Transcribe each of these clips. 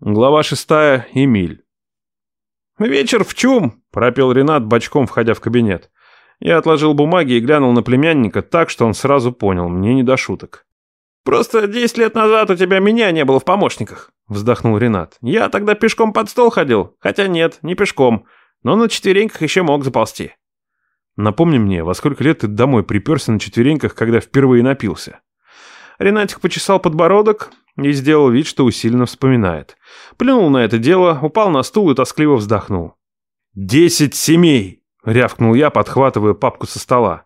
Глава шестая. Эмиль. «Вечер в чум!» – пропел Ренат, бочком входя в кабинет. Я отложил бумаги и глянул на племянника так, что он сразу понял, мне не до шуток. «Просто десять лет назад у тебя меня не было в помощниках», – вздохнул Ренат. «Я тогда пешком под стол ходил. Хотя нет, не пешком. Но на четвереньках еще мог заползти». «Напомни мне, во сколько лет ты домой приперся на четвереньках, когда впервые напился?» Ренатик почесал подбородок и сделал вид, что усиленно вспоминает. Плюнул на это дело, упал на стул и тоскливо вздохнул. «Десять семей!» — рявкнул я, подхватывая папку со стола.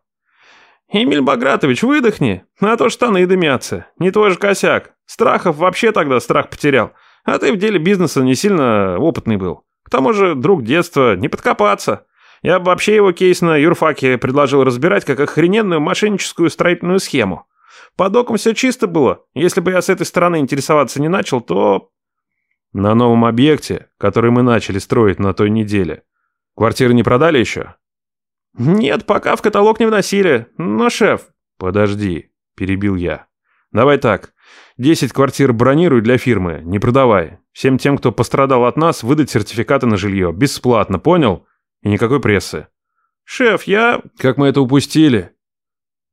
«Эмиль Багратович, выдохни, а то штаны дымятся. Не твой же косяк. Страхов вообще тогда страх потерял. А ты в деле бизнеса не сильно опытный был. К тому же друг детства, не подкопаться. Я бы вообще его кейс на юрфаке предложил разбирать как охрененную мошенническую строительную схему. Под оком все чисто было. Если бы я с этой стороны интересоваться не начал, то... На новом объекте, который мы начали строить на той неделе. Квартиры не продали еще? Нет, пока в каталог не вносили. Но, шеф... Подожди, перебил я. Давай так. Десять квартир бронируй для фирмы, не продавай. Всем тем, кто пострадал от нас, выдать сертификаты на жилье. Бесплатно, понял? И никакой прессы. Шеф, я... Как мы это упустили?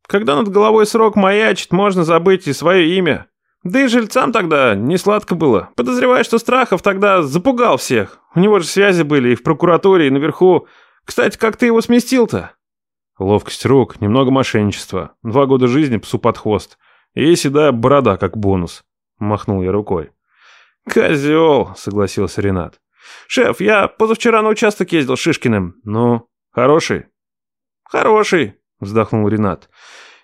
Когда над головой срок маячит, можно забыть и свое имя. Да и жильцам тогда не сладко было. Подозреваю, что Страхов тогда запугал всех. У него же связи были и в прокуратуре, и наверху. Кстати, как ты его сместил-то? Ловкость рук, немного мошенничества. Два года жизни псу под хвост. И седая борода, как бонус. Махнул я рукой. «Козел», — согласился Ренат. «Шеф, я позавчера на участок ездил с Шишкиным. Ну, хороший?» «Хороший», — вздохнул Ренат.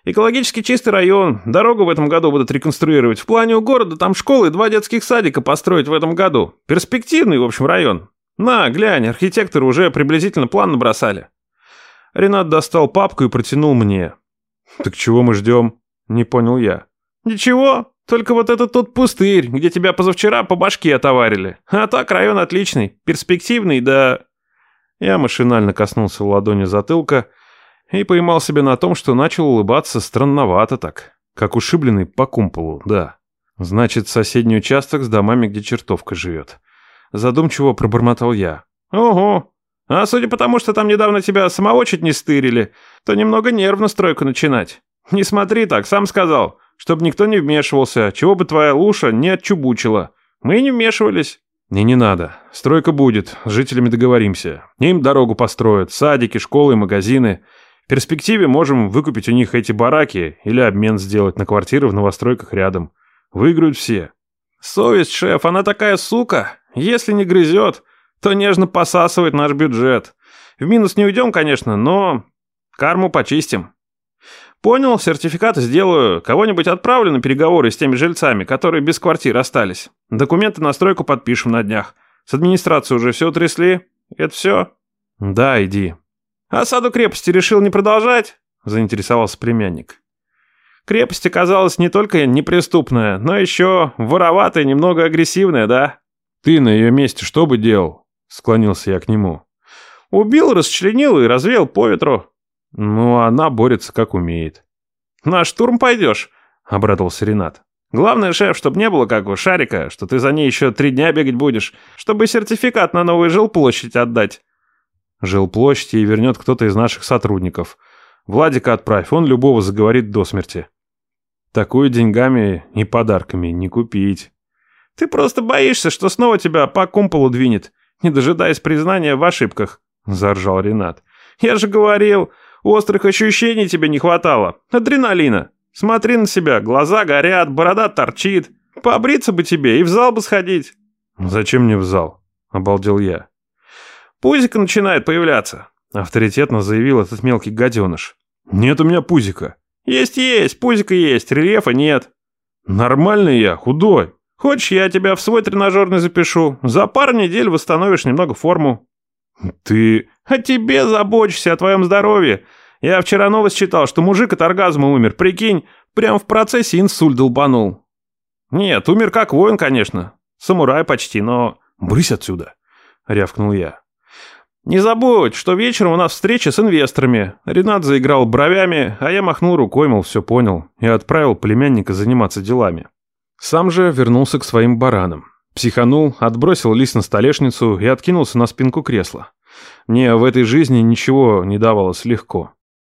«Экологически чистый район. Дорогу в этом году будут реконструировать. В плане у города там школы и два детских садика построить в этом году. Перспективный, в общем, район. На, глянь, архитекторы уже приблизительно план набросали». Ренат достал папку и протянул мне. «Так чего мы ждем?» — не понял я. «Ничего, только вот этот тот пустырь, где тебя позавчера по башке отоварили. А так район отличный, перспективный, да...» Я машинально коснулся ладонью затылка — и поймал себя на том, что начал улыбаться странновато так. Как ушибленный по кумполу, да. Значит, соседний участок с домами, где чертовка живет. Задумчиво пробормотал я. «Ого! А судя по тому, что там недавно тебя самого чуть не стырили, то немного нервно стройку начинать. Не смотри так, сам сказал, чтобы никто не вмешивался, чего бы твоя луша не отчубучила. Мы не вмешивались». «Не, не надо. Стройка будет, с жителями договоримся. Им дорогу построят, садики, школы, магазины. В перспективе можем выкупить у них эти бараки или обмен сделать на квартиры в новостройках рядом. Выиграют все. Совесть, шеф, она такая сука. Если не грызет, то нежно посасывает наш бюджет. В минус не уйдем, конечно, но карму почистим. Понял, сертификаты сделаю. Кого-нибудь отправлю на переговоры с теми жильцами, которые без квартир остались. Документы на стройку подпишем на днях. С администрацией уже все утрясли. Это все? Да, иди. «Осаду крепости решил не продолжать?» – заинтересовался племянник. «Крепость оказалась не только неприступная, но еще вороватая, немного агрессивная, да?» «Ты на ее месте что бы делал?» – склонился я к нему. «Убил, расчленил и развеял по ветру». «Ну, она борется как умеет». «На штурм пойдешь?» – обрадовался Ренат. «Главное, шеф, чтобы не было как у Шарика, что ты за ней еще три дня бегать будешь, чтобы сертификат на новую жилплощадь отдать». Жилплощади и вернет кто-то из наших сотрудников. Владика отправь, он любого заговорит до смерти. Такую деньгами и подарками не купить. Ты просто боишься, что снова тебя по кумполу двинет, не дожидаясь признания в ошибках, заржал Ренат. Я же говорил, острых ощущений тебе не хватало, адреналина. Смотри на себя, глаза горят, борода торчит. Побриться бы тебе и в зал бы сходить. Зачем мне в зал? Обалдел я. Пузико начинает появляться», — авторитетно заявил этот мелкий гаденыш. «Нет у меня пузика». «Есть-есть, пузика есть, рельефа нет». «Нормальный я, худой». «Хочешь, я тебя в свой тренажерный запишу? За пару недель восстановишь немного форму». «Ты...» «О тебе забочусь, о твоем здоровье. Я вчера новость читал, что мужик от оргазма умер. Прикинь, прям в процессе инсульт долбанул». «Нет, умер как воин, конечно. Самурай почти, но...» «Брысь отсюда», — рявкнул я. «Не забудь, что вечером у нас встреча с инвесторами». Ренат заиграл бровями, а я махнул рукой, мол, все понял, и отправил племянника заниматься делами. Сам же вернулся к своим баранам. Психанул, отбросил лист на столешницу и откинулся на спинку кресла. Мне в этой жизни ничего не давалось легко.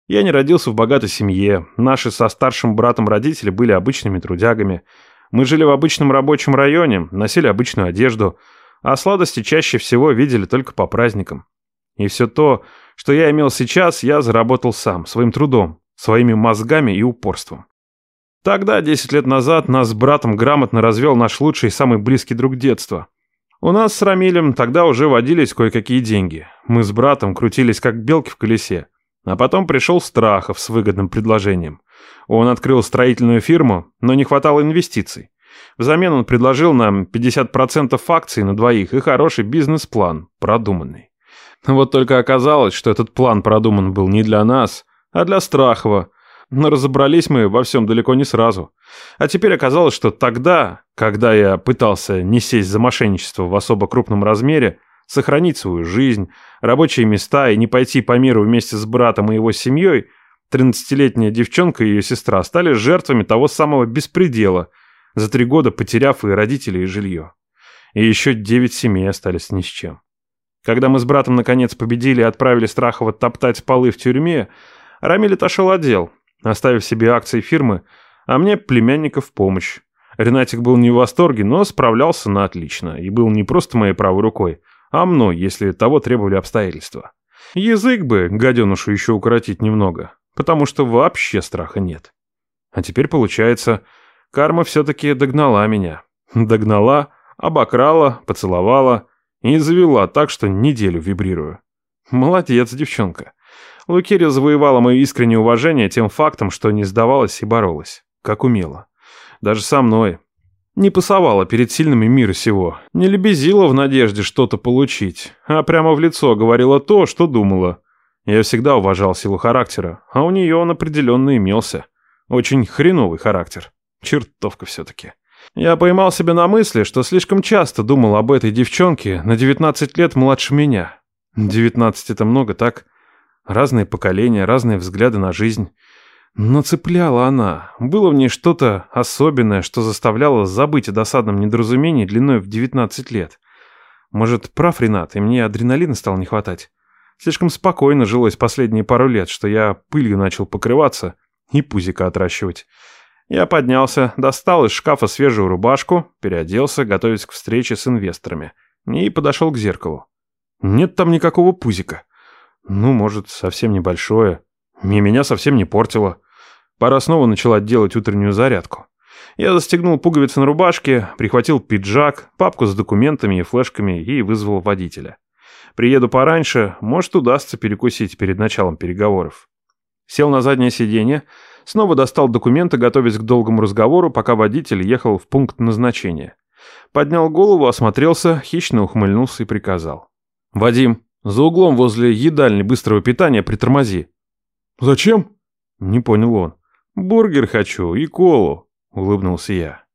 Я не родился в богатой семье, наши со старшим братом родители были обычными трудягами. Мы жили в обычном рабочем районе, носили обычную одежду, а сладости чаще всего видели только по праздникам. И все то, что я имел сейчас, я заработал сам, своим трудом, своими мозгами и упорством. Тогда, 10 лет назад, нас с братом грамотно развел наш лучший и самый близкий друг детства. У нас с Рамилем тогда уже водились кое-какие деньги. Мы с братом крутились как белки в колесе. А потом пришел Страхов с выгодным предложением. Он открыл строительную фирму, но не хватало инвестиций. Взамен он предложил нам 50% акций на двоих и хороший бизнес-план, продуманный. Вот только оказалось, что этот план продуман был не для нас, а для Страхова, но разобрались мы во всем далеко не сразу. А теперь оказалось, что тогда, когда я пытался не сесть за мошенничество в особо крупном размере, сохранить свою жизнь, рабочие места и не пойти по миру вместе с братом и его семьей, 13-летняя девчонка и ее сестра стали жертвами того самого беспредела, за три года потеряв и родителей, и жилье. И еще девять семей остались ни с чем. Когда мы с братом наконец победили и отправили Страхова топтать полы в тюрьме, Рамиль отошел отдел, оставив себе акции фирмы, а мне племянника в помощь. Ренатик был не в восторге, но справлялся на отлично и был не просто моей правой рукой, а мной, если того требовали обстоятельства. Язык бы гаденушу еще укоротить немного, потому что вообще страха нет. А теперь получается, карма все-таки догнала меня. Догнала, обокрала, поцеловала и завела так, что неделю вибрирую. Молодец, девчонка. Лукерия завоевала мое искреннее уважение тем фактом, что не сдавалась и боролась, как умела. Даже со мной. Не пасовала перед сильными мира сего, не лебезила в надежде что-то получить, а прямо в лицо говорила то, что думала. Я всегда уважал силу характера, а у нее он определенно имелся. Очень хреновый характер. Чертовка все-таки. Я поймал себя на мысли, что слишком часто думал об этой девчонке на 19 лет младше меня. 19 это много, так? Разные поколения, разные взгляды на жизнь. Но цепляла она. Было в ней что-то особенное, что заставляло забыть о досадном недоразумении длиной в 19 лет. Может, прав Ренат, и мне адреналина стало не хватать. Слишком спокойно жилось последние пару лет, что я пылью начал покрываться и пузика отращивать. Я поднялся, достал из шкафа свежую рубашку, переоделся, готовясь к встрече с инвесторами, и подошел к зеркалу. Нет там никакого пузика. Ну, может, совсем небольшое. И меня совсем не портило. Пора снова начала делать утреннюю зарядку. Я застегнул пуговицы на рубашке, прихватил пиджак, папку с документами и флешками и вызвал водителя. Приеду пораньше, может, удастся перекусить перед началом переговоров. Сел на заднее сиденье, снова достал документы, готовясь к долгому разговору, пока водитель ехал в пункт назначения. Поднял голову, осмотрелся, хищно ухмыльнулся и приказал. «Вадим, за углом возле едальни быстрого питания притормози». «Зачем?» Не понял он. «Бургер хочу и колу», — улыбнулся я.